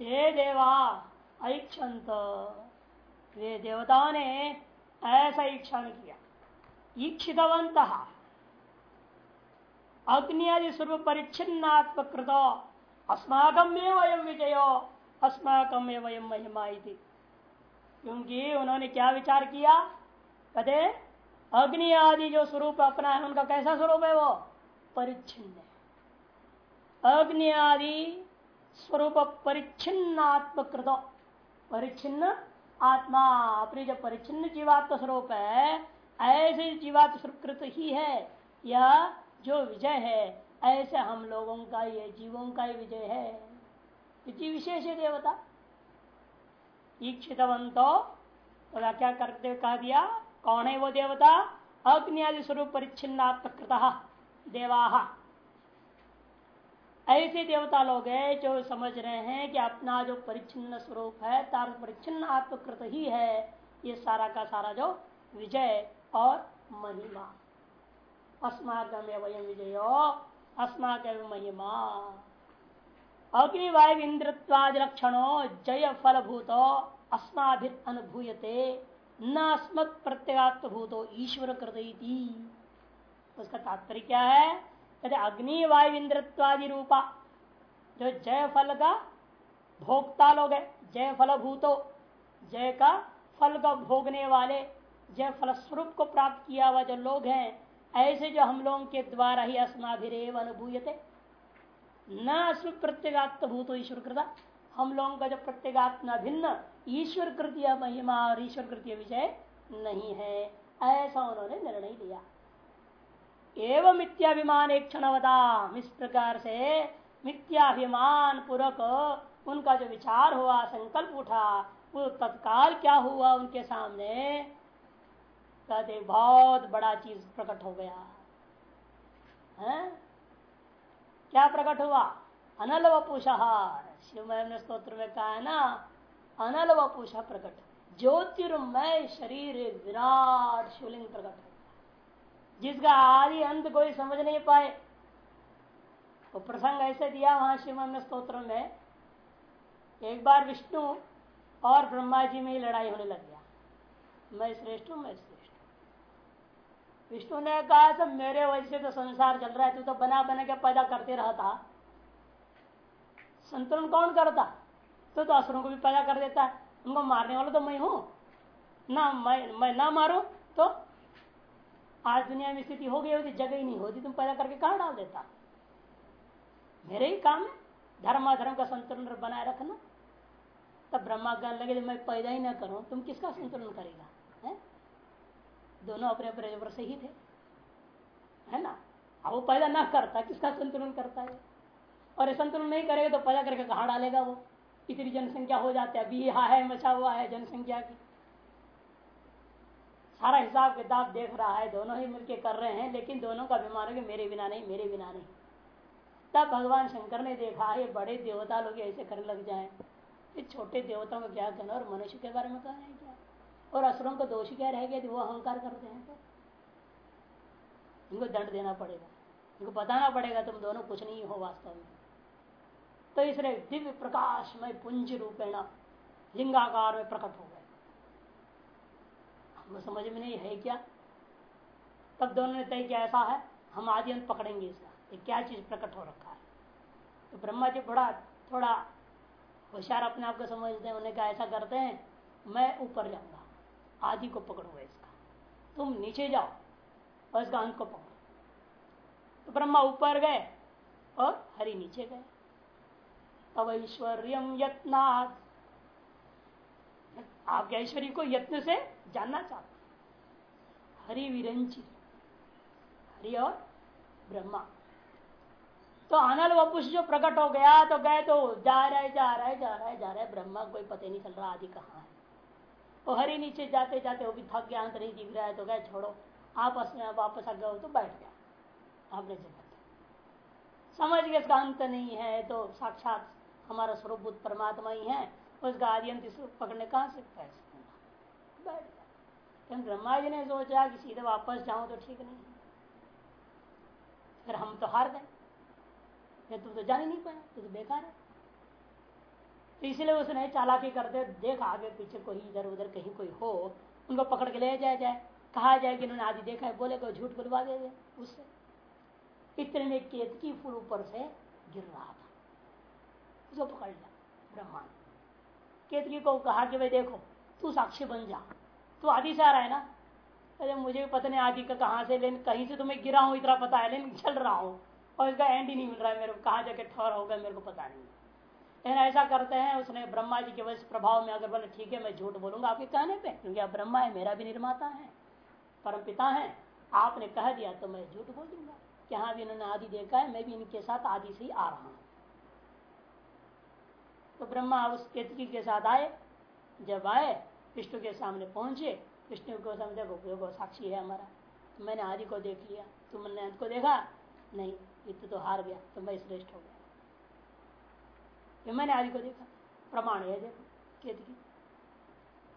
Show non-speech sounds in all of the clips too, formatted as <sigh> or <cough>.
ते देवा ऐक्षंत वे देवताओं ने ऐसा ईक्षण किया। ईक्षितवंत अग्नि आदि स्वरूप परिच्छिन्नात्मक कृत अस्माकम वयम विजयो अस्माकम वयम महिमा क्योंकि उन्होंने क्या विचार किया? कहते अग्नि आदि जो स्वरूप अपना है, उनका कैसा स्वरूप है वो? परिच्छिन्न अग्नि आदि स्वरूप परिच्छिन्नात्मकृत। परिच्छिन्न आत्मा अपनी जो परिच्छिन्न जीवात्म स्वरूप है, ऐसे जीवात्म स्वरूप ही है। यह जो विजय है, ऐसे हम लोगों का, ये जीवों का ही विजय है। जीव विशेष है देवता। ईक्षितवंतो तो क्या करते कह दिया, कौन है वो देवता? अग्नि आदि स्वरूप परिच्छिन्नात्मकृत, देवा। ऐसे देवता लोग हैं जो समझ रहे हैं कि अपना जो परिच्छिन्न स्वरूप है, तार परिच्छिन्न आत्मकृत ही है, ये सारा का सारा जो विजय और महिमा। अस्माकम वयम विजयो अस्माकम महिमा। अग्निवायु इंद्रत्वादि लक्षणों जय फलभूतो अस्माभित अनुभूयते, न अस्मत् प्रत्यगात्म भूतो ईश्वर कृत उसका तात्पर्य क्या है? कहते अग्नि वायु इंद्रत्वादि रूपा जो जय फल का भोक्ता लोग है जय फल भूतो जय का फल का भोगने वाले जय फल स्वरूप को प्राप्त किया हुआ जो लोग हैं, ऐसे जो हम लोगों के द्वारा ही अस्माभिरेव अनुभूयते। न अस्म प्रत्येगात्म भूत ईश्वर कृता, हम लोगों का जो प्रत्येगात्मा भिन्न ईश्वर कृतिया महिमा और ईश्वर कृत्य विषय नहीं है, ऐसा उन्होंने निर्णय लिया। एवं मिथ्याभिमान एक क्षणवदाम इस प्रकार से मिथ्याभिमान पूर्वक उनका जो विचार हुआ, संकल्प उठा, वो तत्काल क्या हुआ उनके सामने? कहते, बहुत बड़ा चीज़ प्रकट हो गया। है? क्या प्रकट हुआ? अनल वपुषहार शिव ने स्त्रोत्र में कहा है ना, अनल वपुषा प्रकट। ज्योतिर्मय शरीर विराट शिवलिंग प्रकट। जिसका आदि अंत कोई समझ नहीं पाए। वो प्रसंग ऐसे दिया वहाँ शिव स्त्रोत्र में एक बार विष्णु और ब्रह्मा जी में लड़ाई होने लग गया। मैं श्रेष्ठ हूँ मैं श्रेष्ठ विष्णु ने कहा सब मेरे वजह से तो संसार चल रहा है तू तो बना बना के पैदा करते रहता संतुलन कौन करता? तो, तो असुरों को भी पैदा कर देता। है उनको मारने वाला तो मैं हूँ। ना मैं मैं ना मारू तो आज दुनिया में स्थिति हो गई होती जगह ही नहीं होती, तुम पैदा करके कहा डाल देता? मेरे ही काम है, धर्म धर्म का संतुलन बनाए रखना। तब ब्रह्मा ज्ञान लगे, मैं पैदा ही ना करूँ, तुम किसका संतुलन करेगा, है? दोनों अपने अपने जबर सही थे, है ना? अब वो पैदा ना करता, किसका संतुलन करता है? और संतुलन नहीं करेगा तो पैदा करके कहा डालेगा वो? इतनी जनसंख्या हो जाती है, अभी है मचा हुआ है जनसंख्या की। सारा हिसाब किताब देख रहा है, दोनों ही मिलके कर रहे हैं, लेकिन दोनों का अभिमान है मेरे बिना नहीं, मेरे बिना नहीं। तब भगवान शंकर ने देखा, ये बड़े देवता लोग ऐसे करने लग जाए। ये छोटे देवताओं को क्या कहना और मनुष्य के बारे में कहना है क्या? और असुरों को दोषी क्या रह गए वो अहंकार करते हैं तो इनको दंड देना पड़ेगा। इनको बताना पड़ेगा, तुम दोनों कुछ नहीं हो वास्तव में। तो इसलिए दिव्य प्रकाशमय पुंज रूपेण, लिंगाकार में प्रकट हो गए। हमको समझ में नहीं है क्या? तब दोनों ने तय किया, ऐसा है, हम आदि अंत पकड़ेंगे इसका। ये क्या चीज़ प्रकट हो रखा है? तो ब्रह्मा जी बड़ा, थोड़ा होशियार अपने आप को समझते हैं, उन्हें क्या ऐसा करते हैं, मैं ऊपर जाऊँगा, आदि को पकड़ूँगा इसका। तुम नीचे जाओ और इसका अंत को पकड़ो। तो ब्रह्मा ऊपर गए और हरि नीचे गए। तब ऐश्वर्य यत्नाथ आपके ऐश्वर्य को यत्न से जानना चाहते हरि विरंची। हरि और ब्रह्मा। तो अनल वपुष जो प्रकट हो गया तो गए तो जा रहे जा रहे, जा रहा है जा रहे। ब्रह्मा कोई पता नहीं चल रहा आदि कहाँ है। तो हरि नीचे जाते जाते वो भी थक गया, अंत नहीं दिख रहा है तो गए छोड़ो। आपस में, वापस आ गए तो बैठ गया। आपने जगह समझ गए इसका अंत नहीं है तो साक्षात हमारा स्वरूप परमात्मा ही है। उसका आदि अंत पकड़ने कहाँ से बैठ गया ब्रह्मा जी ने सोचा कि सीधे वापस जाऊँ तो ठीक नहीं। फिर हम तो हार गए। तुम तो जान ही नहीं पाए तो, तो बेकार है। तो इसलिए उसने चालाकी करते देख आगे पीछे कोई इधर उधर कहीं कोई हो उनको पकड़ के ले जाया जाए। कहा जाए कि उन्होंने आदि देखा है बोले को झूठ बुलवा दे उससे। इतने में केतकी फूल ऊपर से गिर रहा था। उसको पकड़ लिया ब्रह्मा केतकी को कहा कि भाई देखो, तू साक्षी बन जा। तू आदि से आ रहा है ना? अरे मुझे भी पता नहीं आदि का कहाँ से लेकिन कहीं से तो मैं गिरा हूँ, इतना पता है लेकिन चल रहा हूँ। और इसका एंड ही नहीं मिल रहा है मेरे को, कहाँ जाके ठहर होगा मेरे को पता नहीं। लेकिन ऐसा करते हैं, उसने ब्रह्मा जी के वजह प्रभाव में अगर बोले, ठीक है, मैं झूठ बोलूँगा आपके कहने पे? क्योंकि आप ब्रह्मा है, मेरा भी निर्माता है, परम पिता है। आपने कह दिया तो मैं झूठ बोल दूँगा। कि हाँ भी इन्होंने आदि देखा है, मैं भी इनके साथ आदि से ही आ रहा हूँ। तो ब्रह्मा उस केतकी के साथ आए। जब आए, विष्णु के सामने पहुँचे। विष्णु को समझे देखो साक्षी है हमारा। तो मैंने आदि को देख लिया। तुमने अंत को देखा? नहीं, इतने तो हार गया। तो मैं श्रेष्ठ हो गया मैंने आदि को देखा। प्रमाण है, देखो, केतकी।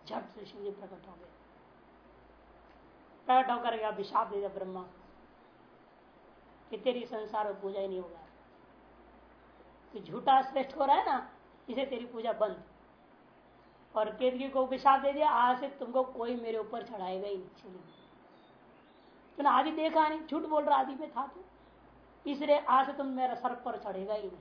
झट से शिव जी प्रकट हो गए। प्रकट होकर गया अभिशाप दे दिया ब्रह्मा कि तेरी संसार में पूजा ही नहीं होगा। कि झूठा श्रेष्ठ हो रहा है ना इसे तेरी पूजा बंद। और केतकी को अभिशाप दे दिया, आज से तुमको कोई मेरे ऊपर चढ़ाएगा ही नहीं। तूने आदि देखा नहीं, झूठ बोल रहा आदि में था तू। इसलिए आज से तुम मेरा सर पर चढ़ेगा ही नहीं।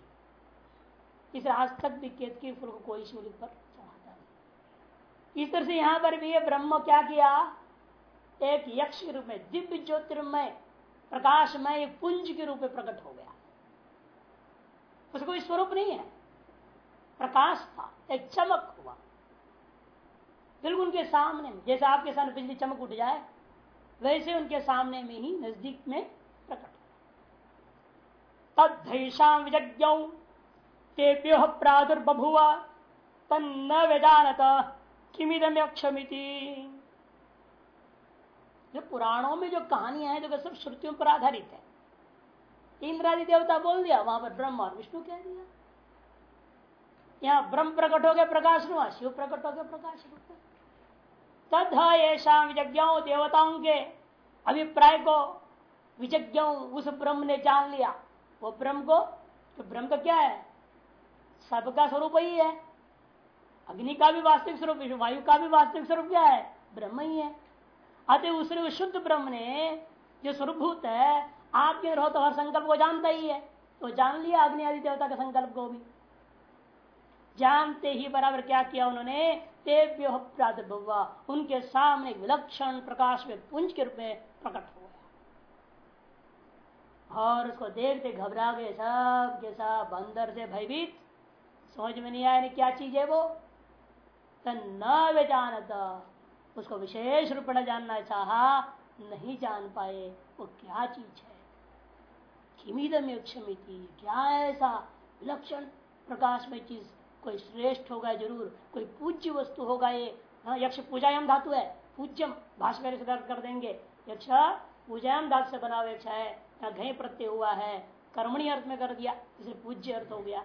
इसलिए आज तक भी केतकी फूल को कोई शिवलिंग पर चढ़ाता नहीं। इस तरह से यहाँ पर भी ब्रह्म क्या किया? एक यक्ष के रूप में, दिव्य ज्योतिर्मय, प्रकाशमय पुंज के रूप में प्रकट हो गया। उसका कोई स्वरूप नहीं है। प्रकाश था, एक चमक हुआ। बिल्कुल उनके सामने में, जैसे आपके सामने बिजली चमक उठ जाए, वैसे उनके सामने में ही नज़दीक में प्रकट तद्धैषा विज्ञ तेभ्यो प्रादुर्बभुआ तन्न जो पुराणों में जो कहानियाँ हैं, जो सब श्रुतियों पर आधारित है। इंद्रादि देवता बोल दिया, वहाँ पर ब्रह्म और विष्णु कह दिया। यहाँ ब्रह्म प्रकट हो गया प्रकाश रूप शिव प्रकट हो गया प्रकाश रूप तद ऐसा विज्ञाओं देवताओं के अभिप्राय को विज्ञों उस ब्रह्म ने जान लिया। वो ब्रह्म को तो ब्रह्म का क्या है? सबका स्वरूप ही है। अग्नि का भी वास्तविक स्वरूप वायु का भी वास्तविक स्वरूप क्या है? ब्रह्म ही है। अतः उसने शुद्ध ब्रह्म ने जो स्वरूभूत है आपके रहो तो हर संकल्प को जानता ही है। तो जान लिया अग्नि आदि देवता के संकल्प को भी। जानते ही बराबर क्या किया उन्होंने? तेव्य प्रादुर्भवा। उनके सामने विलक्षण प्रकाश में पुंज के रूप में प्रकट हो गया और उसको देखते घबरा गए सब के सब, अंदर से भयभीत। समझ में नहीं आया क्या चीज़ है वो? न वे जानता। उसको विशेष रूप में जानना चाहा नहीं जान पाए, वो क्या चीज़ है? किमिदम क्या ऐसा विलक्षण प्रकाश में चीज़ कोई श्रेष्ठ होगा ज़रूर, कोई पूज्य वस्तु होगा ये। हाँ यक्ष पूजायाम धातु है, पूज्यम भाषा कर देंगे। यक्ष पूजायाम धातु से बना हुआ यक्ष है या घय प्रत्यय हुआ है कर्मणी अर्थ में कर दिया, इसे पूज्य अर्थ हो गया।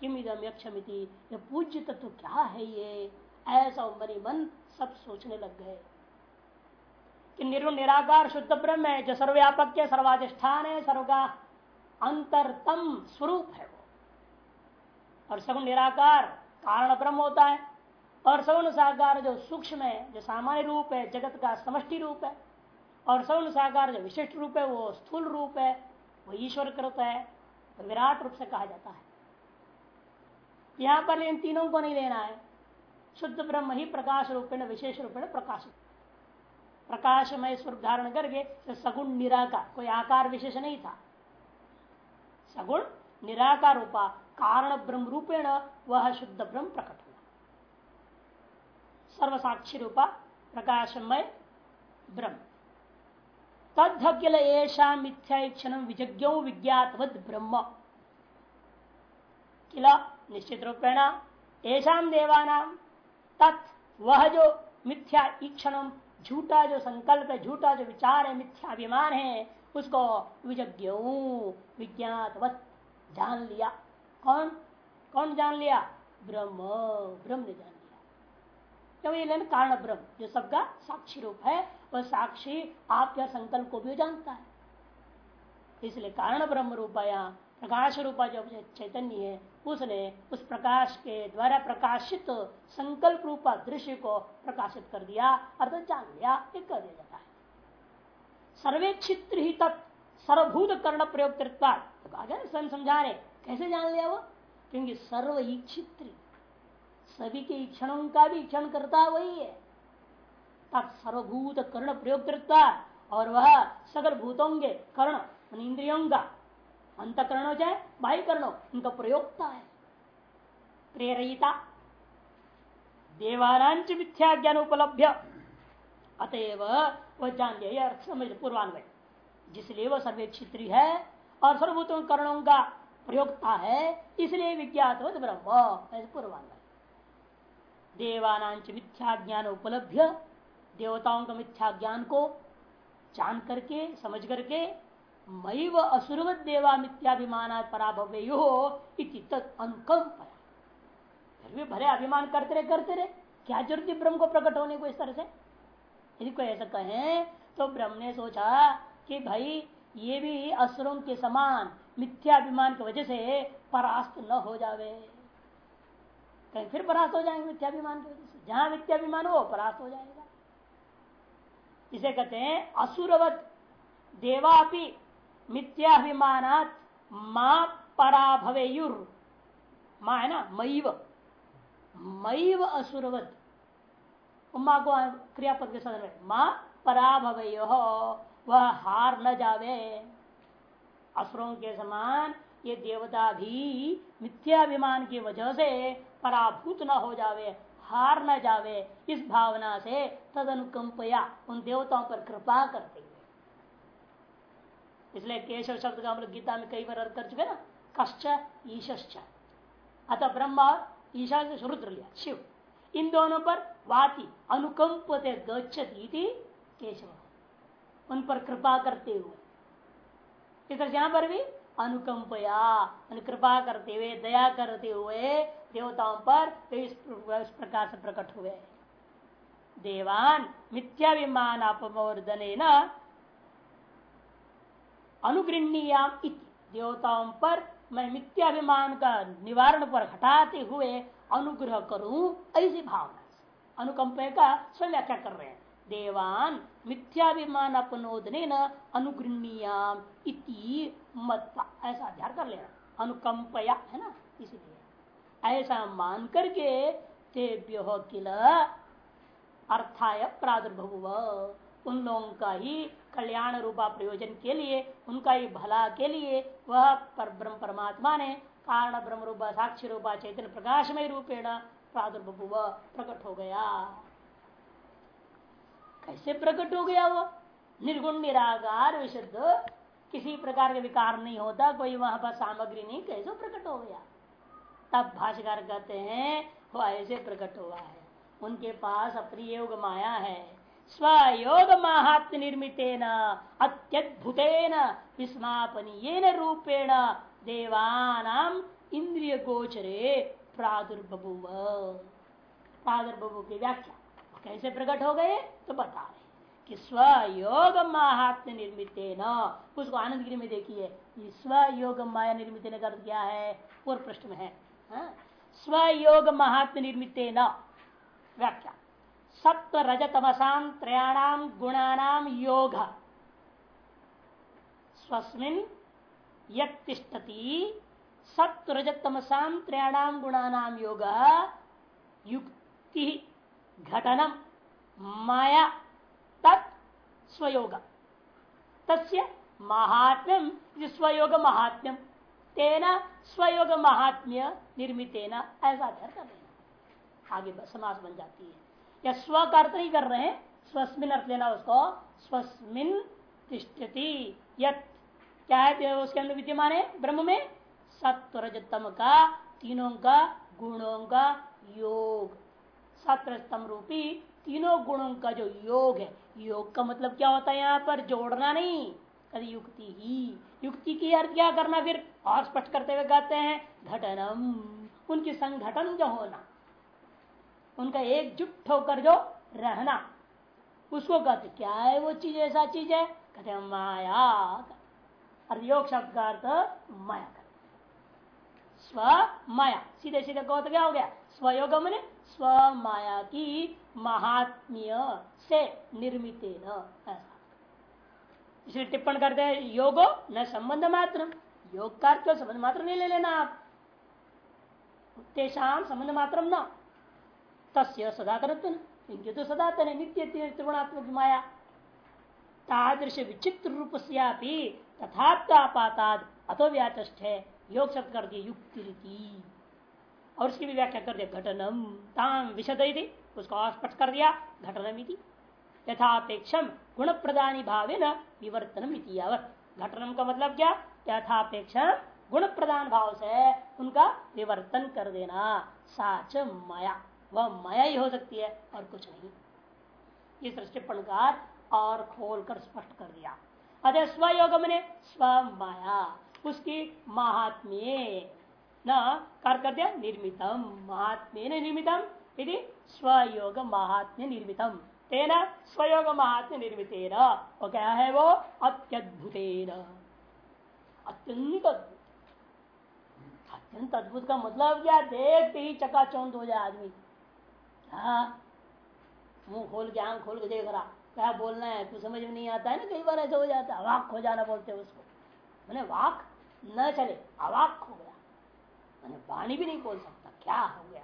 किमिदम यक्षमिति पूज्य तत्व क्या है ये? ऐसा मनी मन सब सोचने लग गए। कि निर्गुण निराकार शुद्ध ब्रह्म है, जो सर्वव्यापक के सर्वाधिष्ठान है सर्व का अंतरतम स्वरूप है और सगुण निराकार, कारण ब्रह्म होता है। और सगुण साकार जो सूक्ष्म है, जो सामान्य रूप है, जगत का समष्टि रूप है। और सगुण साकार जो विशिष्ट रूप है, वो स्थूल रूप है, वो ईश्वर कृत है विराट रूप से कहा जाता है। यहाँ पर इन तीनों को नहीं लेना है। शुद्ध ब्रह्म ही प्रकाश रूपेण, विशेष रूपेण प्रकाश। प्रकाशमय स्वरूप धारण करके, सगुण निराकार, कोई आकार विशेष नहीं था। सगुण निराकार रूपा कारण ब्रह्म रूपेण वह शुद्ध ब्रह्म प्रकट। हुआ सर्वसाक्षी रूपा प्रकाशमय ब्रह्म। तद्धकिल ऐसा मिथ्या क्षण विज्ञो विज्ञातवद ब्रह्म। किला? निश्चित रूपेण ऐसा देवानाम तत् वह जो मिथ्या ईक्षण, झूठा जो संकल्प है झूठा जो विचार है मिथ्या अभिमान है उसको विज्ञ विज्ञात जान लिया। कौन? कौन जान लिया? ब्रह्म। ब्रह्म ने जान लिया। क्यों ये लेना कारण ब्रह्म? जो सबका साक्षी रूप है, वह साक्षी आपके संकल्प को भी जानता है। इसलिए कारण ब्रह्म रूप यहाँ प्रकाश रूपा जो चैतन्य है, उसने उस प्रकाश के द्वारा प्रकाशित संकल्प रूपा दृश्य को प्रकाशित कर दिया, अर्थात जान लिया एक कर दिया जाता है। सर्वे चित्र ही तत्, सर्वभूत कर्ण प्रयोग कृत्वा आगे स्वयं समझा रहे। कैसे जान लिया वो? क्योंकि सर्व ईक्षित्री, सभी के क्षणों का भी क्षण करता वही है। तत् सर्वभूत कर्ण प्रयोग करता, और वह सकल भूतों के कर्ण इंद्रियों का। अंतकरण हो जाए बाह्य करण उनका प्रयोगता है। प्रेरिता। देवानांच मिथ्या ज्ञान उपलब्ध अतएव वह जान लिया समझ, पूर्वान्वय। जिसलिए वह सर्वे क्षेत्री है और सर्वभूतों करणों का प्रयोगता है, इसलिए विज्ञात ब्रह्म। पूर्वान्वय देवानांच मिथ्या ज्ञान उपलब्ध, देवताओं का मिथ्या ज्ञान को जान करके, समझ करके मई व असुरवत देवा मिथ्याभिमान पराभव्यो अनुकंप फिर भी भले अभिमान करते रहे करते रहे। क्या ज़रूरत है ब्रह्म को प्रकट होने को इस तरह से? यदि कोई ऐसा कहे तो ब्रह्म ने सोचा कि भाई ये भी असुरों के समान मिथ्याभिमान की वजह से परास्त न हो जावे। कहीं फिर परास्त हो जाएँगे मिथ्याभिमान की वजह से। जहाँ मिथ्याभिमान हो, परास्त हो जाएगा। इसे कहते हैं असुरवत। देवापि मिथ्याभिमान माँ पराभवेयुर। माँ है ना? मईव मईव असुरवत। माँ को क्रियापद के सदन में पराभवय। वह हार न जावे। असुरों के समान ये देवता भी मिथ्याभिमान की वजह से पराभूत न हो जावे, हार न जावे। इस भावना से तद अनुकंपया उन देवताओं पर कृपा करते इसलिए केशव शब्द का हम लोग गीता में कई बार अर्थ कर चुके ना, कश्च ईश्च अतः ब्रह्मा और ईशा से रुद्र लिया, शिव। इन दोनों पर वाति अनुकंप गच्छती केशव। उन पर कृपा करते हुए। इधर पर भी अनुकंपया कृपा करते हुए, दया करते हुए देवताओं पर इस प्रकार से प्रकट हुए। देवान, मिथ्याभिमान अपमोर्दन अनुगृहणीयाम देवताओं पर मैं मिथ्याभिमान का निवारण पर हटाते हुए अनुग्रह करूँ, ऐसी भावना से। अनुकंप का स्वयं व्याख्या कर रहे हैं। देवान मिथ्याभिमान अपनोदने अनुगृहणीयाम इति मत्ता ऐसा ध्यान कर लेना। अनुकंपया, है ना? इसीलिए। ऐसा मान करके तेभ्यो किल अर्थाय प्रादुर्भव उन लोगों का ही कल्याण रूपा प्रयोजन के लिए, उनका ही भला के लिए वह पर ब्रह्म परमात्मा ने कारण ब्रह्म रूपा, साक्षी रूपा, चैतन्य प्रकाशमय रूपेण प्रादुर्भव प्रकट हो गया। कैसे प्रकट हो गया वो? निर्गुण निराकार, विशुद्ध। किसी प्रकार के विकार नहीं होता, कोई वहाँ पर सामग्री नहीं, कैसे प्रकट हो गया? तब भाष्यकार कहते हैं, वो ऐसे प्रकट हुआ है। उनके पास अपनी योग माया है। स्वयोग महात्म निर्मित अत्यद्भुतेन विस्मापनीय रूपेण देवानाम इंद्रिय गोचरे प्रादुर्बभुव प्रादुर्बभु की व्याख्या। कैसे प्रकट हो गए? तो बता रहे कि स्वयोग महात्म निर्मित न उसको आनंद गिरी में देखिए। स्वयोग माया निर्मित ने कर क्या है? पूर्व प्रश्न में है हाँ? स्वयोग महात्म निर्मित न व्याख्या। सत्व रजतमसाम त्रयाणाम गुणानाम योग। स्वस्मिन यतिष्ठति सत्व रजतमसाम त्रयाणाम गुणानाम योग। युक्ति घटनम माया तत् स्वयोग। तस्य महात्म्यम स्वयोग महात्म्यम तेना स्वयोग महात्म्य निर्मितेना, ऐसा कर आगे समास बन जाती है। या स्व अर्थ नहीं कर रहे हैं। स्वस्मिन अर्थ लेना उसको स्वस्मिन तिष्ठति। यत क्या है उसके अंदर विद्यमान है? ब्रह्म में सत्वरजतम का, तीनों का, गुणों का योग। सत्रस्तम रूपी तीनों गुणों का जो योग है, योग का मतलब क्या होता है यहाँ पर? जोड़ना नहीं, कभी युक्ति ही। युक्ति की अर्थ क्या करना फिर? और स्पष्ट करते हुए कहते हैं, घटनम, उनकी संगठन जो होना, उनका एकजुट होकर जो रहना, उसको कहते क्या है वो चीज़, ऐसा चीज़ है? कहते माया और योग शब्द का अर्थ माया कर स्व माया सीधे सीधे कहो तो क्या हो गया? स्वयोग मैंने स्व माया की महात्म्य से निर्मित इसलिए टिप्पण करते हैं, योगो न संबंध मात्र। योग का अर्थ संबंध मात्र नहीं ले लेना आप। तेषाम संबंध मात्र न। तस्य सदातरत्व इनके तो सदातन है नित्य त्रिगुणात्मक माया। तादृश विचित्र रूप से तथापाताद अतो व्याचष्ट है योग शब्द कर दिए युक्ति और उसकी भी व्याख्या कर दिया, घटनम ताम विशद उसको स्पष्ट कर दिया घटनम यथापेक्षम गुण प्रदानी भावे न विवर्तनम घटनम का मतलब क्या? यथापेक्षम गुण प्रदान भाव से उनका विवर्तन कर देना। साच माया। वह माया ही हो सकती है और कुछ नहीं। इस दृष्टिपणकार और खोल कर स्पष्ट कर दिया। अतः स्वयोग मैंने स्व माया उसकी महात्म्य न कर निर्मितम महात्म्य निर्मितम यदि स्वयोग महात्म्य निर्मितम। तेना स्वयोग महात्म्य निर्मित वो क्या है वो अत्यद्भुत अत्यंत अद्भुत अत्यंत अद्भुत का मतलब क्या? देखते ही चकाचौंध हो जाए आदमी। क्या मुँह खोल के, आँख खोल के देख रहा। क्या बोलना है? कुछ समझ में नहीं आता है ना? कई बार ऐसा हो जाता है। अवाक हो जाना बोलते हैं उसको। मैंने वाक न चले, अवाक हो। मैंने वाणी भी नहीं बोल सकता क्या हो गया?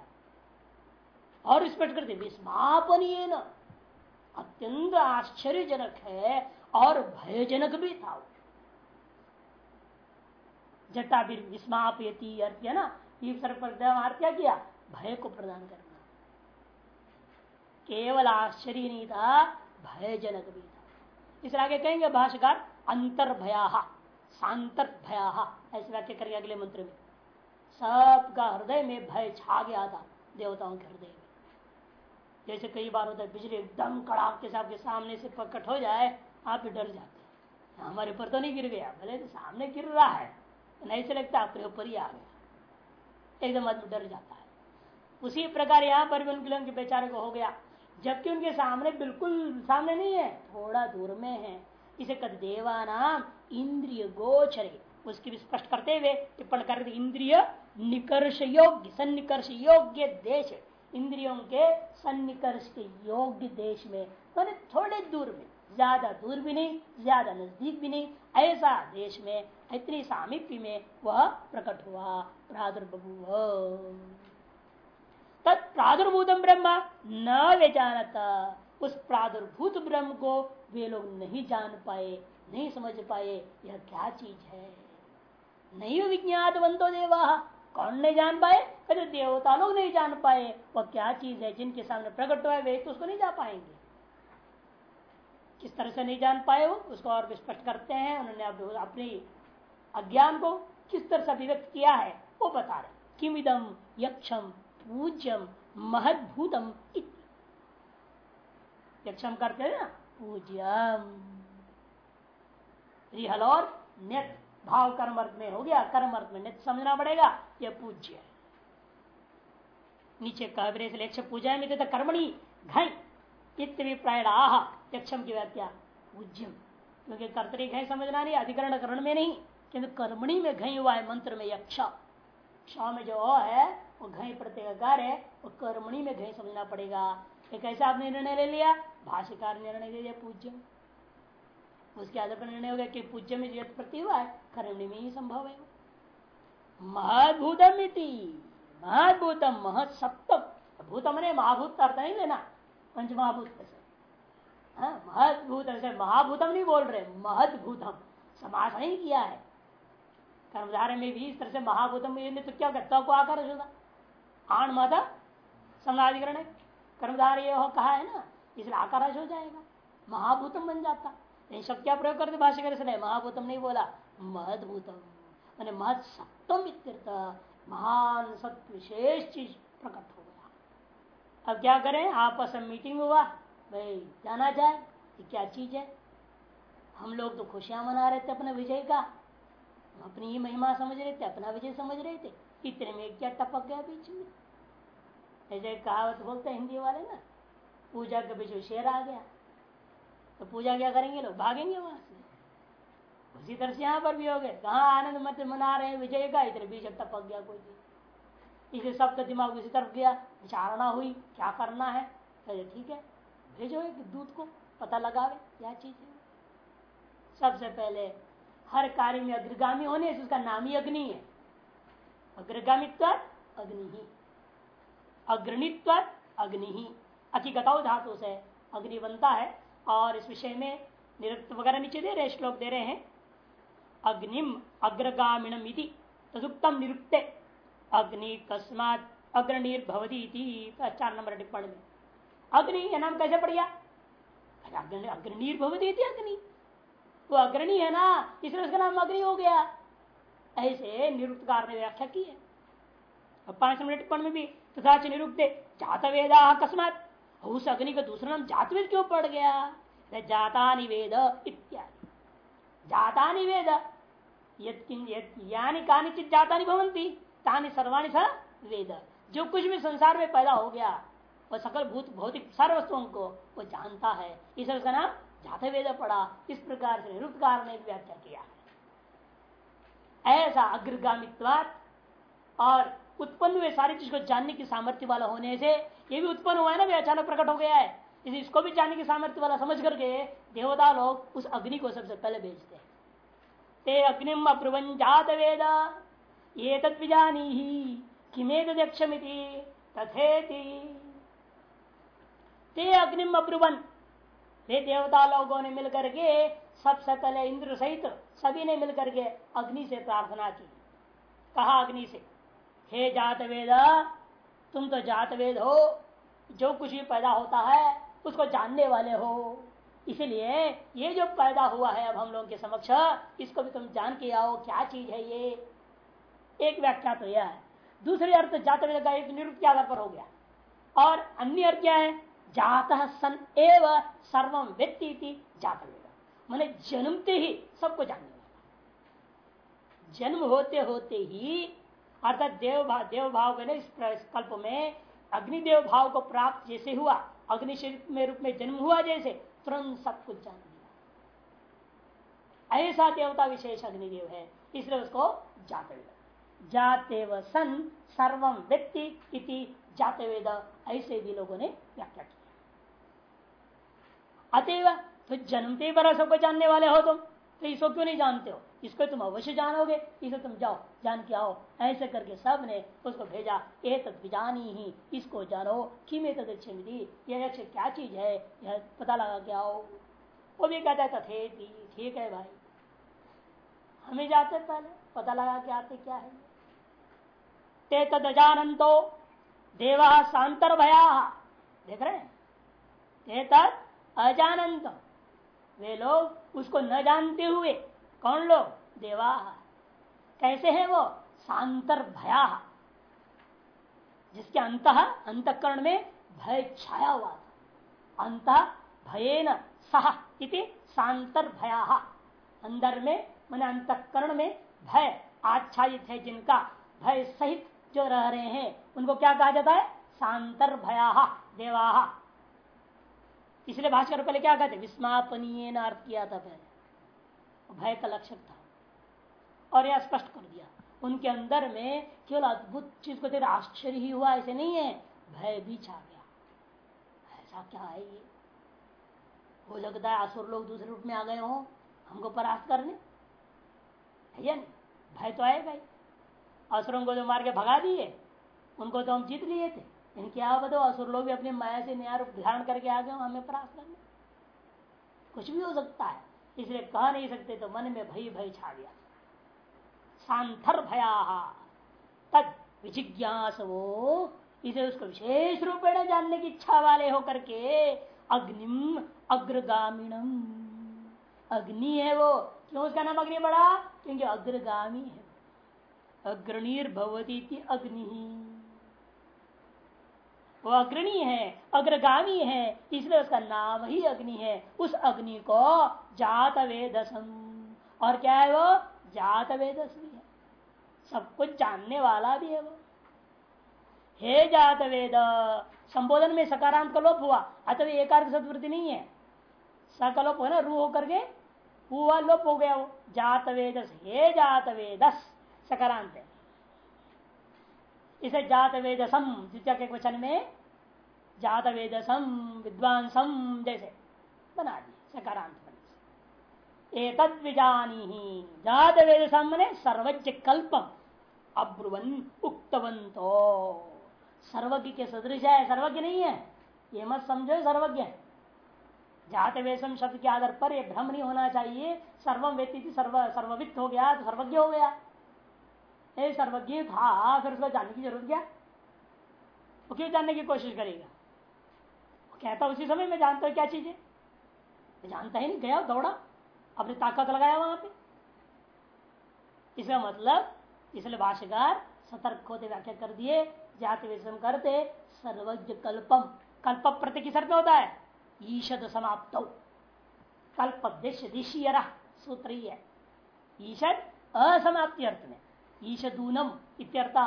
और स्पष्ट करते विस्मापन ये न अत्यंत आश्चर्यजनक है और भयजनक भी था जटा भी विस्मापयती अर्थ है ना ईश्वर पर क्या किया भय को प्रदान करना। केवल आश्चर्य नहीं था भयजनक भी था। इस आगे कहेंगे भाष्यकार अंतर भया सांतर भया ऐसे वाक्य करेंगे अगले मंत्र में। सबका हृदय में भय छा गया था देवताओं के हृदय में। जैसे कई बार होता है, बिजली एकदम कड़ाक के साथ सामने से प्रकट हो जाए, आप भी डर जाते हैं। हमारे ऊपर तो नहीं गिर गया, भले तो सामने गिर रहा है, नहीं से लगता अपने ऊपर ही आ गया। एकदम आदमी डर जाता है। उसी प्रकार यहाँ पर भी उनके बेचारे को हो गया। जबकि उनके सामने बिल्कुल सामने नहीं है, थोड़ा दूर में है। इसे कद देवानाम, इंद्रिय गोचरे। उसकी भी स्पष्ट करते हुए टिप्पण कर इंद्रिय निकर्ष योग्य, सन्निकर्ष योग्य देश इंद्रियों के सन्निकर्ष के योग्य देश में, मैंने थोड़े दूर में, ज़्यादा दूर भी नहीं, ज़्यादा नज़दीक भी नहीं, ऐसा देश में इतनी सामिप्य में वह प्रकट हुआ प्रादुर्बभुव तत्प्रादुर्भूत ब्रह्म, न वे जानता। उस प्रादुर्भूत ब्रह्म को वे लोग नहीं जान पाए, नहीं समझ पाए, यह क्या चीज़ है? नहीं विज्ञात बंदो देवा। कौन नहीं जान पाए? कभी देवता लोग नहीं जान पाए। वह क्या चीज़ है जिनके सामने प्रकट हुआ है, वे तो उसको नहीं जा पाएँगे। किस तरह से नहीं जान पाए वो? उसको और स्पष्ट करते हैं। उन्होंने अपनी अज्ञान को किस तरह से अभिव्यक्त किया है, वो बता रहे किमिदम यक्षम पूज्यम महदभूतम यक्षम करते हैं ना? पूज्यम रिहल और नेत भाव कर्म अर्थ में हो गया, कर्म अर्थ में नेत समझना पड़ेगा, यह पूज्य है। नीचे कह पूजा में तो कर्मणी घई इतनी प्राय आह, यक्षम की व्याख्या पूज्यम। क्योंकि कर्तरी घय समझना नहीं, अधिकरण करण में नहीं, किंतु कर्मणी में घई हुआ है मंत्र में यक्ष। में जो है, वो घय प्रत्येगाकार है, वो कर्मणी में घय समझना पड़ेगा। एक ऐसा आपने निर्णय ले लिया, भाष्यकार निर्णय ले लिया पूज्य उसके आधार पर निर्णय हो गया कि पूज्य में जो प्रति हुआ है कर्मणि में ही संभव है। महदभूतम महदभूतम महत सप्तम भूतम ने महाभूत अर्थ नहीं लेना पंच महाभूत हाँ, महदभूत महाभूतम नहीं बोल रहे महदभूतम। समास नहीं किया है। कर्मधारे में भी इस तरह से महाभूतम तो क्या कहता को आकर आण मद समाधिकरण है। कर्मधार ये हो कहा है ना इसलिए आकार हो जाएगा। महाभूतम बन जाता। नहीं, सब क्या प्रयोग करते? भाषा कर महाभूतम नहीं बोला, महदभूतम। मैंने महत सत्वम महान सत्य विशेष चीज़ प्रकट हो गया। अब क्या करें? आपस में मीटिंग हुआ, भाई, जाना जाए, ये क्या चीज़ है? हम लोग तो खुशियाँ मना रहे थे अपने विजय का। अपनी ही महिमा समझ रहे थे, अपना विजय समझ रहे थे। इतने में क्या टपक गया बीच में? ऐसे कहावत बोलते हिंदी वाले ना, पूजा के बीच शेर आ गया। तो पूजा क्या करेंगे लोग? भागेंगे वहाँ से। उसी तरह से यहाँ पर भी हो गए। कहा आनंद मत मना रहे हैं, विजय का? इधर बीच टपक गया कोई चीज़ इसे सबका दिमाग उसी तरफ़ गया। विचारणा हुई, क्या करना है? कहे, ठीक है, भेजो एक दूध को, पता लगावे, क्या चीज़ है? सबसे पहले, हर कार्य में अग्रगामी होने से उसका नाम ही अग्नि है। अग्रगामित्व, अग्नि ही। अग्रणित्व, अग्नि ही। अतिगताओ धातु से अग्नि बनता है। और इस विषय में निरुक्त वगैरह नीचे दे रहे श्लोक दे रहे हैं। अग्निम अग्रगामिणम तदुक्तम निरुक्ते। अग्नि कस्मात अग्रणीर्भवती चार नंबर टिप्पणी में। अग्नि, यह नाम कैसे पड़ गया अग्रणीर्भवती अग्नि। वो अग्रणी है ना, इसलिए उसका नाम अग्नि हो गया। ऐसे निरुक्तकार ने व्याख्या की है। पाँच नंबर टिप्पणी में भी तथा निरुक्ते। जात वेदा अकस्मात उस अग्नि का दूसरा नाम जातवेद क्यों पड़ गया? जाता निवेद इत्यादि। जाता निवेद। यानी कानिचित जाता भवंती तानी सर्वाणी स वेद। जो कुछ भी संसार में पैदा हो गया, वह सकल भूत, भौतिक सर्व वस्तुओं को वो जानता है। इस उसका नाम जात वेद पड़ा। इस प्रकार से निरुक्तकार ने व्याख्या किया ऐसा अग्रगामित्वात और उत्पन्न हुए सारी चीज़ को जानने की सामर्थ्य वाला होने से ये भी उत्पन्न हुआ है ना अचानक प्रकट हो गया है। इसको भी जानने की सामर्थ्य वाला समझ करके देवता लोग उस अग्नि को सबसे पहले भेजते हैं। ते अग्निम अब्रुवन जात वेद ये तत्जानी ही दक्षमिति तथेति। ते अग्निम अप्रवन वे देवता लोगों ने मिलकर के सबसे पहले इंद्र सहित सभी ने मिलकर के अग्नि से प्रार्थना की। कहा अग्नि से? हे जात वेद तुम तो जात वेद हो। जो कुछ भी पैदा होता है, उसको जानने वाले हो। इसलिए ये जो पैदा हुआ है अब हम लोगों के समक्ष, इसको भी तुम जान के आओ, क्या चीज़ है ये? एक व्याख्या तो यह है। दूसरे अर्थ जात वेद का एक निरुक्त आधार पर हो गया और अन्य अर्थ क्या है? जात सन एव सर्वम व्यक्ति जात वेद मैंने जन्मते ही सबको जानने जन्म होते होते ही अर्थात देव भाव देव भाव के इस कल्प में अग्निदेव भाव को प्राप्त जैसे हुआ, अग्नि शरीर में रूप में जन्म हुआ जैसे, तुरंत सब कुछ जान लिया। ऐसा देवता विशेष अग्निदेव है, इसलिए उसको जाते जाते व सन सर्वम व्यक्ति इति जाते वेद ऐसे भी लोगों ने व्याख्या की अतएव तो जन्मते पर सबको जानने वाले हो तुम। तो इसको क्यों नहीं जानते हो? इसको तुम अवश्य जानोगे। इसे तुम जाओ, जान के आओ। ऐसे करके सबने उसको भेजा। ए तत्जानी ही। इसको जानो कि में तदक्षमिति यह यक्ष क्या चीज़ है? यह पता लगा के आओ। वो भी कहता है तथे ठीक है भाई। हमें जाते पहले। पता लगा के आते क्या है? ते तदजानंतो देवा सांतर भया देख रहे हैं? ते तद अजानंत। वे लोग उसको न जानते हुए, कौन लोग? देवा। कैसे है वो? सांतर भया। जिसके अंत, अंतकरण में भय छाया हुआ था। अंत भय न सह इति सांतर भया। अंदर में, मैंने अंतकरण में भय आच्छादित है जिनका, भय सहित जो रह रहे हैं, उनको क्या कहा जाता है? सांतर भया। देवा। इसलिए भाषकर पहले क्या कहते विस्मापनीय अर्थ किया था पहले। भय का लक्षण था। और यह स्पष्ट कर दिया। उनके अंदर में केवल अद्भुत चीज़ को तेरा आश्चर्य ही हुआ, ऐसे नहीं है। भय भी छा गया। ऐसा क्या है ये? हो लगता है असुर लोग दूसरे रूप में आ गए हो। हमको परास्त करने। भय तो आए भाई असुरों को जो मार के भगा दिए, उनको तो हम जीत लिए थे। इनके क्या बताओ असुर लोग भी अपने माया से नया रूप धारण करके आ गए हमें परास्त करने। कुछ भी हो सकता है, इसलिए कह नहीं सकते तो मन में भय भय छा गया। सांथर भया तद विजिज्ञास वो, इसे उसको विशेष रूप में जानने की इच्छा वाले होकर के अग्निम अग्रगामिणम। अग्नि है वो, क्यों उसका नाम अग्नि बड़ा क्योंकि अग्रगामी है। अग्रणीर भवती अग्नि। वो अग्रणी है, अग्रगामी है, इसलिए उसका नाम ही अग्नि है। उस अग्नि को जात वेदसम और क्या है वो? जात वेदस भी है। सब कुछ जानने वाला भी है वो। हे जात वेद संबोधन में सकारांत का लोप हुआ। अतः एकार सदवृत्ति नहीं है। सकलोप है ना, रू होकर के, हुआ, लोप हो गया वो। जात वेदस हे जात वेदस सकारांत है। इसे जात वेदसम द्वितीय के वचन में जात वेदसम विद्वांसम, जैसे बना दिए सकारांत एतद विजानी जात वेदसम ने सर्वज्ञ कल्पम अब्रुवन उक्तवंतो सर्वज्ञ के सदृश है, सर्वज्ञ नहीं है, ये मत समझो सर्वज्ञ है। जात वेशम शब्द के आधार पर यह भ्रम नहीं होना चाहिए सर्वम व्यक्ति सर्व, सर्ववित्त हो गया तो सर्वज्ञ हो गया। ये सर्वज्ञ था फिर उसको जानने की ज़रूरत क्या? वो क्यों जानने की कोशिश करेगा? वो कहता उसी समय में जानता हूँ क्या चीज़। है जानता ही नहीं, गया दौड़ा, अपनी ताकत लगाया वहाँ पे। इसका मतलब इसलिए भाष्यकार सतर्क होते, व्याख्या कर दिए, जाति विषम करते, सर्वज्ञ कल्पम। कल्प प्रति किस अर्थ होता है? ईशद समाप्त। कल्प दिश दिश्य सूत्र ही है। ईशद असमाप्ति अर्थ में। ईशदूनम इत्यर्था।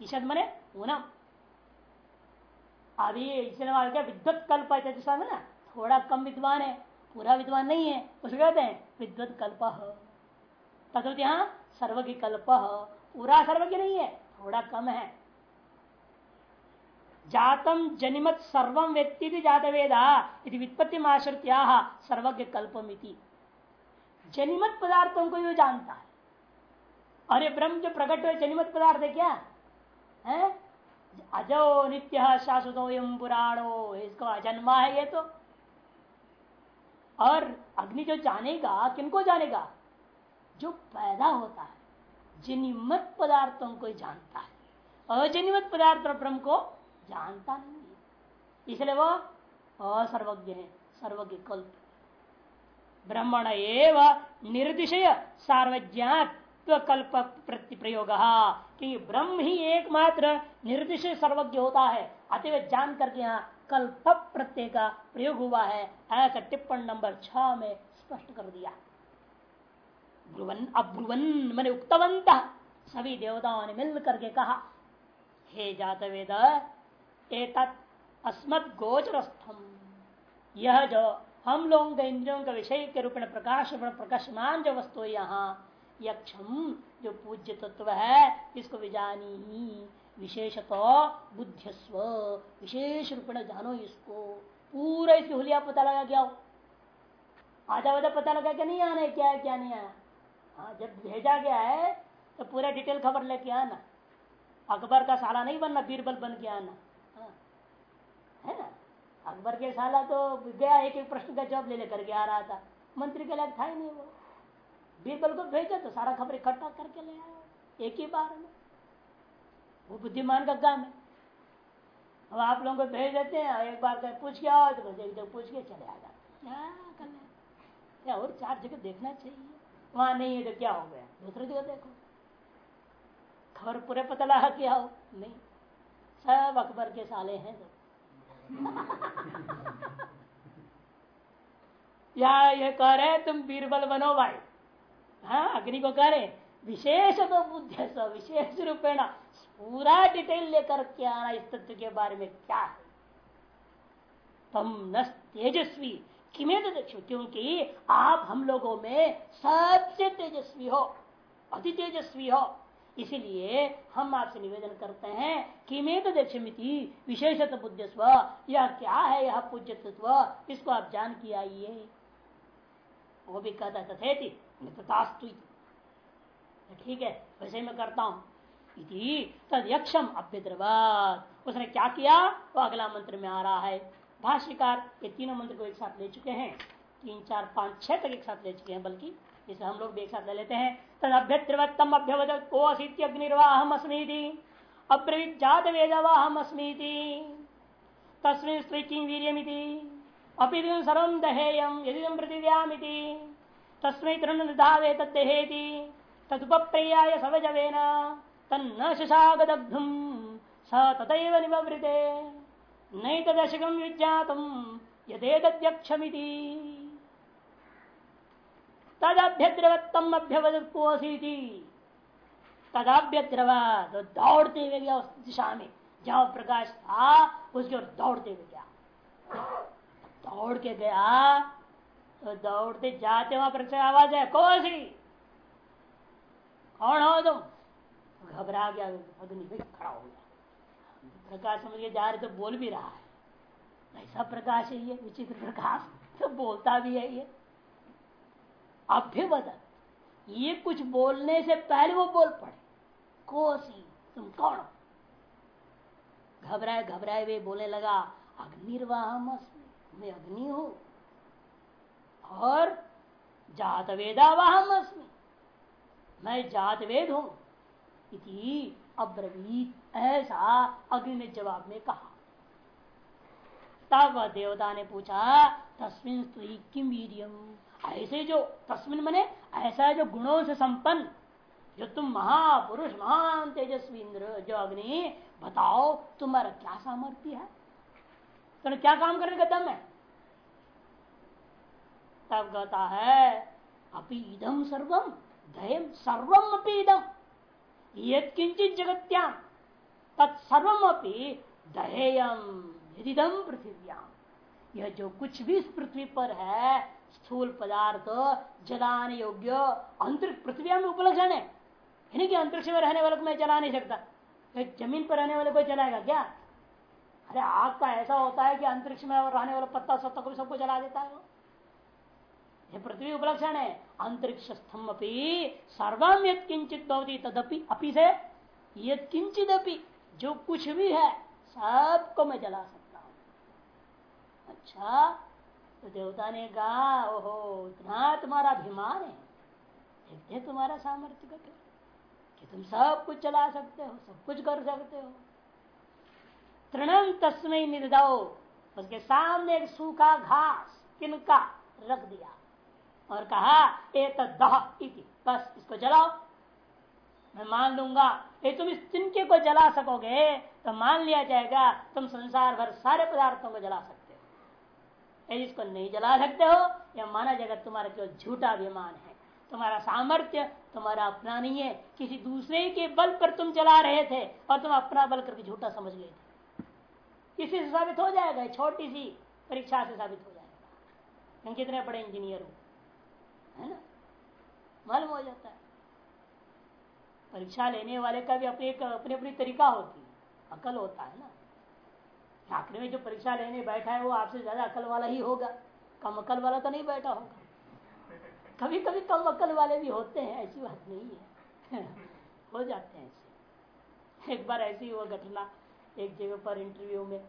ईशद मने ऊनम। अभी इसलिए क्या विद्वत कल्प है ना थोड़ा कम विद्वान है, पूरा विद्वान नहीं है, उसे कहते हैं विद्वत कल्प। तथा यहाँ सर्वज्ञ कल्प। पूरा सर्वज्ञ नहीं है, थोड़ा कम है। जातम जनिमत सर्वम व्यक्ति जात वेदा यदि वित्पत्ति आश्रित्या सर्वज्ञ कल्पमिति। जनिमत पदार्थों को जो जानता है अरे ब्रह्म जो प्रकट हुए, जनिमत पदार्थ है क्या? है? अजो नित्य शाश्वतो पुराणो, इसको अजन्मा है ये तो। और अग्नि जो जानेगा, किनको जानेगा? जो पैदा होता है, जनिमत पदार्थों को जानता है। अजनिमत पदार्थ ब्रह्म को जानता नहीं इसलिए वो असर्वज्ञ है, सर्वज्ञ कल्प। ब्रह्मण एवं निर्दिशय कल्प प्रति प्रयोग क्योंकि ब्रह्म ही एकमात्र निर्दिशय सर्वज्ञ होता है। अतव जान करके यहाँ कल्प प्रत्यय का प्रयोग हुआ है। ऐसा टिप्पण नंबर छ में स्पष्ट कर दिया। ब्रुवन, अब्रुवन, मैंने उक्तवंत सभी देवताओं ने मिल करके कहा, हे जात वेद अस्मत् गोचरस्थम। यह जो हम लोगों के इंद्रियों के विषय के रूप में प्रकाश, प्रकाशमान जो वस्तु यहाँ यक्षम, जो पूज्य तत्व है, इसको विजानी ही। विशेषतो बुद्धिस्व विशेष रूप में जानो इसको। पूरा इसकी हुलिया पता लगा क्या हो? आधा वाधा पता लगा क्या नहीं आना है, क्या है, क्या नहीं आया? हाँ जब भेजा गया है तो पूरा डिटेल खबर लेके आना। अकबर का साला नहीं बनना, बीरबल बन के आना। हाँ। है ना? अकबर के साला तो गया एक एक प्रश्न का जवाब ले लेकर के आ रहा था। मंत्री के लायक था ही नहीं वो। बीरबल को भेजा तो सारा खबर इकट्ठा करके ले आया। एक ही बार में। वो बुद्धिमान का काम है। अब आप लोगों को भेज देते हैं, एक बार कहीं पूछ के आओ तो एक जगह पूछ के चले आ जाते क्या और चार जगह देखना चाहिए? वहाँ नहीं है तो क्या हो गया? दूसरी जगह देखो। खबर पूरे पता लगा क्या हो नहीं। सब अकबर के साले हैं तो। <laughs> या ये कह रहे तुम बीरबल बनो भाई। हाँ अग्नि को कह रहे विशेष तो बुद्धि विशेष रूपेण पूरा डिटेल लेकर के आना इस तत्व के बारे में क्या है तम न तेजस्वी किमें क्योंकि आप हम लोगों में सबसे तेजस्वी हो अति तेजस्वी हो इसीलिए हम आपसे निवेदन करते हैं कि में तो दक्षमिति विशेषत बुद्ध स्व यह क्या है यह पूज्य तत्व इसको आप जान के आइए वो भी कहता तथेति तथास्तु ठीक है, वैसे मैं करता हूँ। तद यक्षम अभ्यद्रवाद उसने क्या किया? वो अगला मंत्र में आ रहा है। भाष्यकार ये तीनों मंत्र को एक साथ ले चुके हैं। तीन, चार, पाँच, छह तक एक साथ ले चुके हैं, बल्कि इसे हम लोग भी एक साथ ले लेते हैं। तद अभ्यत्रिवत्तम अभ्यवद को असित अग्निर्वाहम अस्मीति। अब्रवीत जात वेदवाहम अस्मीति। तस्वीर स्त्री किंग वीरियमिति? अपि सर्व दहेयम यदि पृथिव्यामिति तस्मै तृण निधावे तद्दहेति तदुपप्रियाय सवजवेन तन्न शशागदग्धुम स तथैव निवृते नहीं तदशकम विज्ञातम यदेदक्षमिति तदभ्यद्रवत्तम दौड़ते हुए गया उस दिशा में जहाँ प्रकाश था, उसके ओर दौड़ते हुए गया दौड़ के गया तो दौड़ते जाते वहाँ पर आवाज़ है कौन सी कौन हो तुम? घबरा गया अग्नि खड़ा हो गया। प्रकाश समझ के जा रहे तो बोल भी रहा है। ऐसा प्रकाश है ये, विचित्र प्रकाश तो बोलता भी है ये। अभ्युवदन ये कुछ बोलने से पहले वो बोल पड़े। कोसी? तुम कौन घबराए घबराए वे बोलने लगा, अग्निर्वाह मैं अग्नि हूँ और जात वेदावाहम अस्मी मैं जात वेद हूँ। इति अब्रवीत ऐसा अग्नि ने जवाब में कहा। तब देवता ने पूछा, तस्मिन स्त्री किम वीरियम ऐसे जो तस्मिन मने, ऐसा जो गुणों से संपन्न, जो तुम महापुरुष, महान तेजस्वी इंद्र, जो अग्नि, बताओ तुम्हारा क्या सामर्थ्य है? तो क्या काम करने का दम है? तब कहता है, अपि सर्वम दयम सर्वम अपि इदम जगत्याम तत्सर्वम अपि दहेयम यदिदम पृथ्व्याम यह जो कुछ भी इस पृथ्वी पर है, स्थूल पदार्थ, जलाने योग्य, अंतरिक्ष पृथ्वी में उपलक्षण है। यानी कि अंतरिक्ष में रहने वाले को मैं जला नहीं सकता। ज़मीन पर रहने वाले को जलाएगा क्या? अरे आग का ऐसा होता है कि अंतरिक्ष में रहने वाला पत्ता सत्ता को भी सबको जला देता है ये पृथ्वी उपलक्षण है। अंतरिक्ष स्तंभ सर्वम यद किंचित भवती तदपि, अपि से यद किंचित जो कुछ भी है, सबको मैं जला सकता हूँ। अच्छा तो देवता ने कहा, ओहो, इतना तुम्हारा अभिमान है। देखते तुम्हारा सामर्थ्य का कि तुम सब कुछ चला सकते हो, सब कुछ कर सकते हो। तृणम तस्मय निर्दो उसके सामने एक सूखा घास किनका रख दिया। और कहा इति। बस, इसको जलाओ। मैं मान लूँगा ये तुम इस तिनके को जला सकोगे तो मान लिया जाएगा, तुम संसार भर सारे पदार्थों को जला सकते हो। यदि इसको नहीं जला सकते हो, या माना जाएगा तुम्हारा जो झूठा अभिमान है। तुम्हारा सामर्थ्य, तुम्हारा अपना नहीं है। किसी दूसरे के बल पर तुम चला रहे थे, और तुम अपना बल करके झूठा समझ गए थे। इसी से साबित हो जाएगा छोटी सी परीक्षा से साबित हो जाएगा। हम कितने बड़े इंजीनियर हो, है ना? मालूम हो जाता है। परीक्षा लेने वाले का भी अपनी अपनी अपनी तरीका होती है। अकल होता है ना। आखिर में जो परीक्षा लेने बैठा है, वो आपसे ज़्यादा अकल वाला ही होगा। कम अकल वाला तो नहीं बैठा होगा। कभी कभी कम अकल वाले भी होते हैं, ऐसी बात नहीं है। <laughs> हो जाते हैं ऐसे। एक बार ऐसी हुआ घटना एक जगह पर इंटरव्यू में,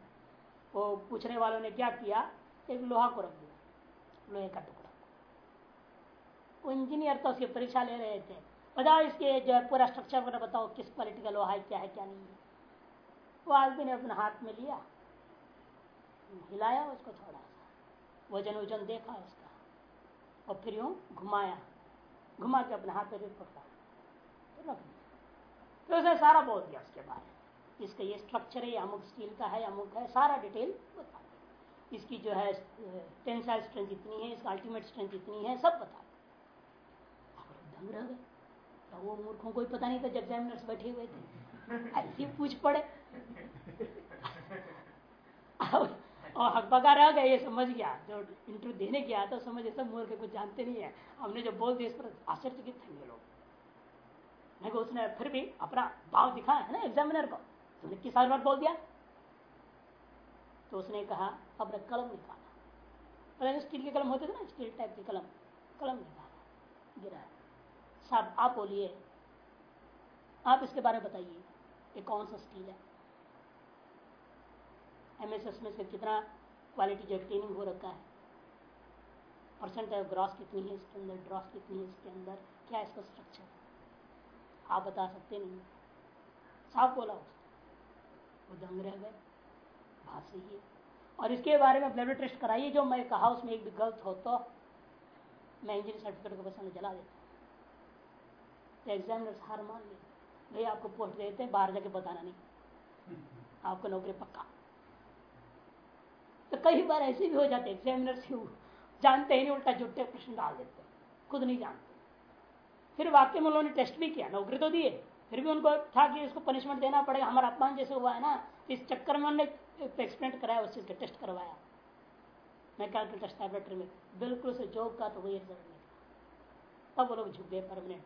वो पूछने वालों ने क्या किया? एक लोहा को रख दिया, लोहे का टुकड़ा। वो इंजीनियर तो उसकी परीक्षा ले रहे थे। बताओ इसके जो है पूरा स्ट्रक्चर वगैरह बताओ, किस क्वालिटी का लोहा है, क्या है, क्या नहीं है। वो आदमी ने अपने हाथ में लिया, हिलाया उसको थोड़ा सा। वज़न वज़न देखा उसका, और फिर यूँ घुमाया। घुमा के अपने हाथ में फिर पकड़ा तो रख दिया। तो उसने सारा बोल दिया उसके बारे में। इसका ये स्ट्रक्चर है, अमुक स्टील का है, अमुक है, सारा डिटेल बता इसकी जो है टेंसाइल स्ट्रेंथ इतनी है, इसका अल्टीमेट स्ट्रेंथ इतनी है, सब बता दंग रह गए। तो वो मूर्खों को पता नहीं था जब एग्जामिनर्स बैठे हुए थे? ऐसे पूछ पड़े। और हकबका रह गए, ये समझ गया। जो इंटरव्यू देने गया तो समझ सब मूर्ख कुछ जानते नहीं है। हमने जो बोल दिया, इस पर आश्चर्यचकित थे लोग? उसने फिर भी अपना भाव दिखाया है ना एग्जामिनर को? तुमने किस बार बोल दिया? तो उसने कहा अपना कलम निकाला। पहले स्टील के कलम होते थे ना स्टील टाइप के कलम। कलम निकाला, गिरा। साहब, आप बोलिए। आप इसके बारे में बताइए, ये कौन सा स्टील है? एमएसएस में से कितना क्वालिटी जो ट्रेनिंग हो रखा है? परसेंट ग्रॉस कितनी है इसके अंदर? ड्रॉस कितनी है इसके अंदर? क्या इसका स्ट्रक्चर आप बता सकते नहीं। साफ़ बोला उसने। वो दंग रह गए। बात सही है। और इसके बारे में ब्लड टेस्ट कराइए, जो मैं कहा उसमें एक भी गलत हो तो मैं इंजीनियर सर्टिफिकेट को बस जला देता तो एग्जामिनर हार मान ले। भाई आपको पोस्ट देते हैं, बाहर जाके बताना नहीं। आपको नौकरी पक्का। तो कई बार ऐसे भी हो जाते एग्जामिनर से जानते ही नहीं, उल्टा जुट्टे प्रश्न डाल देते खुद नहीं जानते। फिर वाक्य में उन्होंने टेस्ट भी किया, नौकरी तो दिए फिर भी उनको था कि इसको पनिशमेंट देना पड़ेगा। हमारा अपमान जैसे हुआ है ना, इस चक्कर में उन्होंने एक्सपेरिमेंट कराया, उस चीज़ का टेस्ट करवाया। मैं क्या करता लेबोरेटरी में, बिल्कुल से जोक का तो वही रिज़ल्ट निकला तब वो लोग झुक गए परमानेंट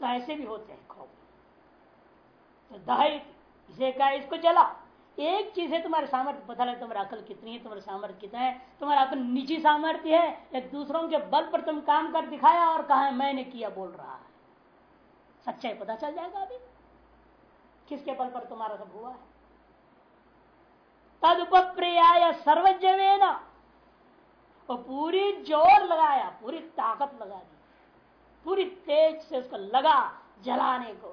तो ऐसे भी होते हैं खौफ तो दहाई इसे कहा इसको जला। एक चीज़ है तुम्हारे सामर्थ्य, पता लगे तुम्हारा अकल कितनी है, तुम्हारा सामर्थ्य कितना है। तुम्हारा अपन निजी सामर्थ्य है या दूसरों के बल पर तुम काम कर दिखाया और कहा मैंने किया, बोल रहा है। सच्चाई पता चल जाएगा अभी। किसके बल पर तुम्हारा सब हुआ है? तद उपप्रिया सर्वज्ञ ना वो पूरी ज़ोर लगाया, पूरी ताकत लगा दी। पूरी तेज से उसको लगा जलाने को।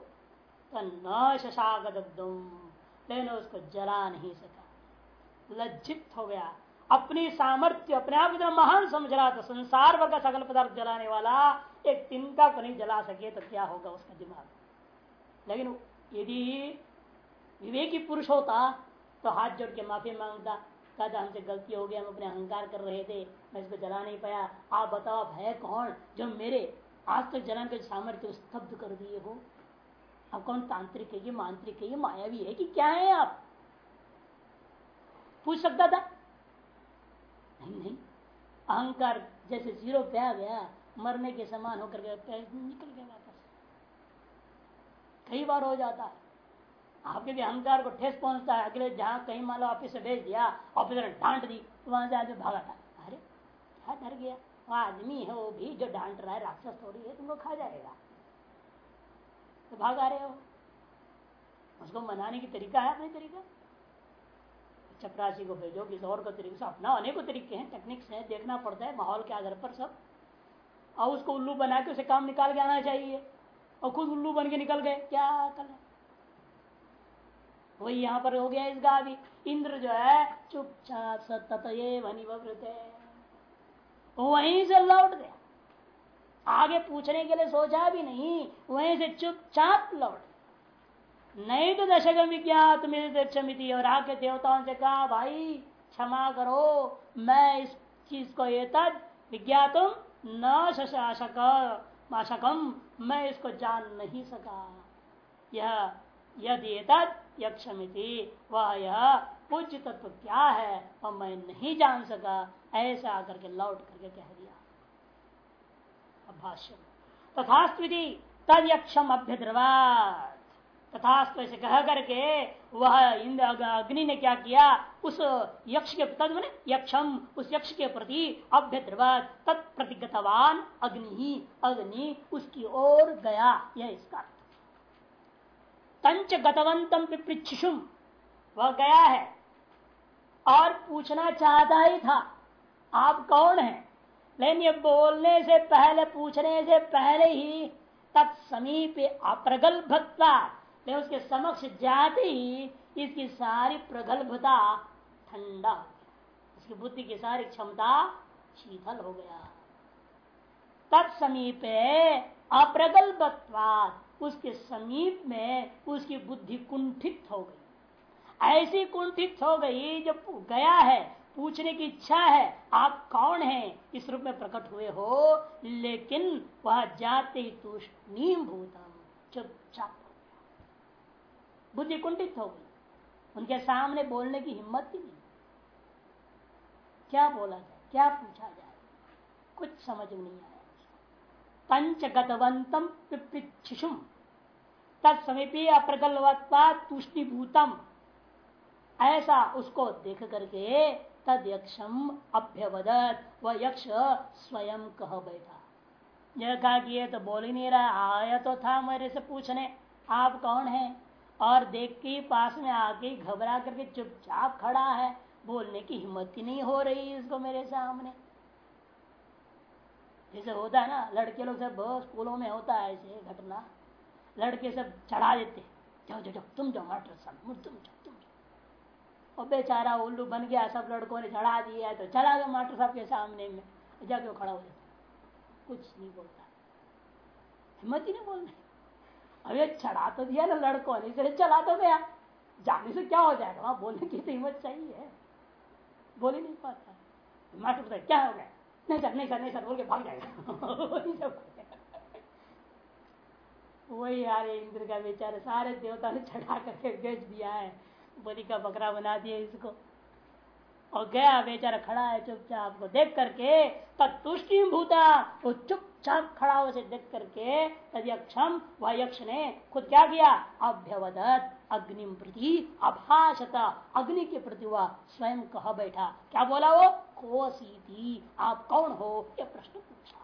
तो न शशागदम लेकिन उसको जला नहीं सका। लज्जित हो गया। अपनी सामर्थ्य, अपने आप इतना महान समझ रहा था, संसार भर का सकल पदार्थ जलाने वाला, एक तिनका को नहीं जला सके तो क्या होगा उसका दिमाग? लेकिन यदि विवेकी पुरुष होता तो हाथ जोड़ के माफ़ी माँगता कहता हमसे गलती हो गई हम अपने अहंकार कर रहे थे, मैं इसको जला नहीं पाया, आप बताओ आप है कौन जो मेरे आज तक जलाने के सामर्थ्य स्तब्ध कर दिए हो? आप कौन तांत्रिक है ये, मांत्रिक है ये, मायावी है कि क्या है आप? पूछ सकता था? नहीं। नहीं अहंकार जैसे ज़ीरो पे आ गया, मरने के समान होकर गया निकल गया वापस। कई बार हो जाता है। आपके भी अहंकार को ठेस पहुँचता है अगले जहाँ कहीं मान लो ऑफ़िस से भेज दिया ऑफिसर ने डांट दी तो वहाँ से आदमी भागा था। अरे, क्या डर गया? वो आदमी है, वो भी जो डांट रहा है, राक्षस थोड़ी है तुमको खा जाएगा। तो भागा रहे हो। उसको मनाने की तरीका है अपने तरीका? चपरासी को भेजो किसी और को तरीके से अपना, अनेकों तरीके हैं टेक्निक्स हैं, देखना पड़ता है माहौल के आधार पर सब। और उसको उल्लू बना के उसे काम निकाल के आना चाहिए। और खुद उल्लू बन के निकल गए, क्या कल वही यहाँ पर हो गया इसका भी इंद्र जो है, चुपचाप सतत ये वनी वहीं से लौट गया। आगे पूछने के लिए सोचा भी नहीं, वहीं से चुपचाप लौट नहीं तो दशक विज्ञात मिति और आके देवताओं से कहा, भाई, क्षमा करो, मैं इस चीज़ को ये तद विज्ञातुम न शशाशकम मैं इसको जान नहीं सका। यह, यदि यक्षमिति वह यह पूज्य तत्व क्या है और मैं नहीं जान सका। ऐसा आकर के लौट करके कह दिया। भाष्य तथास्तुति तद यक्षम अभ्यद्रवाद तथास्तु ऐसे कह करके वह इंद्र अग्नि ने क्या किया? उस यक्ष के तद मैंने यक्षम, उस यक्ष के प्रति अभ्यद्रवाद तत्प्रतिगतवान अग्नि ही अग्नि उसकी ओर गया। यह इसका तंच गतवंतम पिपृक्षुम वह गया है। और पूछना चाहता ही था, आप कौन है? लेकिन ये बोलने से पहले, पूछने से पहले ही तत्समीप अप्रगल्भता लेकिन उसके समक्ष जाते ही इसकी सारी प्रगल्भता ठंडा उसकी बुद्धि की सारी क्षमता शीतल हो गया। तत्समीपे अप्रगल्भत्वाद उसके समीप में उसकी बुद्धि कुंठित हो गई। ऐसी कुंठित हो गई जब गया है, पूछने की इच्छा है, आप कौन हैं? इस रूप में प्रकट हुए हो, लेकिन वह जाते ही तूषणीम भूतम, चुपचाप बुद्धि कुंठित हो गई। उनके सामने बोलने की हिम्मत ही नहीं। क्या बोला जाए? क्या पूछा जाए? कुछ समझ नहीं आया। पंचगतवंतम पिपृक्षुम तत्समीपी अप्रगलवत्ता तुष्टिभूतम ऐसा उसको देख करके तद यक्षम अभ्यवदत। वह यक्ष स्वयं कह बैठा। यह कहा कि ये तो बोल ही नहीं रहा। आया तो था मेरे से पूछने। आप कौन हैं? और देख के पास में आके घबरा करके चुपचाप खड़ा है। बोलने की हिम्मत ही नहीं हो रही इसको मेरे सामने। जैसे होता है ना, लड़के लोग सब स्कूलों में होता है ऐसे घटना। लड़के सब चढ़ा देते, जाओ जाओ तुम जाओ, मास्टर साहब, तुम जाओ, तुम और बेचारा उल्लू बन गया, सब लड़कों ने चढ़ा दिया तो चला गया मास्टर साहब के सामने में, जाके खड़ा हो जाता कुछ नहीं बोलता। हिम्मत ही नहीं बोलने अब ये चढ़ा तो दिया ना लड़कों ने इसलिए चला तो गया। जाने से क्या हो जाएगा? वहाँ बोलने की तो हिम्मत चाहिए। बोल ही नहीं पाता। मास्टर बताए क्या हो गया? नहीं सर नहीं सर नहीं सर, बोल के भाग जाएगा। <laughs> वही यार इंद्र का बेचारे सारे देवता ने चढ़ा करके बेच दिया है। बलि, का बकरा बना दिया इसको? और गया बेचारा खड़ा है चुपचाप को देख करके तुष्टि भूता, वो चुपचाप खड़ा उसे देख करके तद यक्षम वह यक्ष ने खुद क्या किया? अभ्यवदत, अग्नि प्रति अभाषता अग्नि के प्रति वह स्वयं कह बैठा। क्या बोला वो? कोसी थी आप कौन हो? यह प्रश्न पूछा।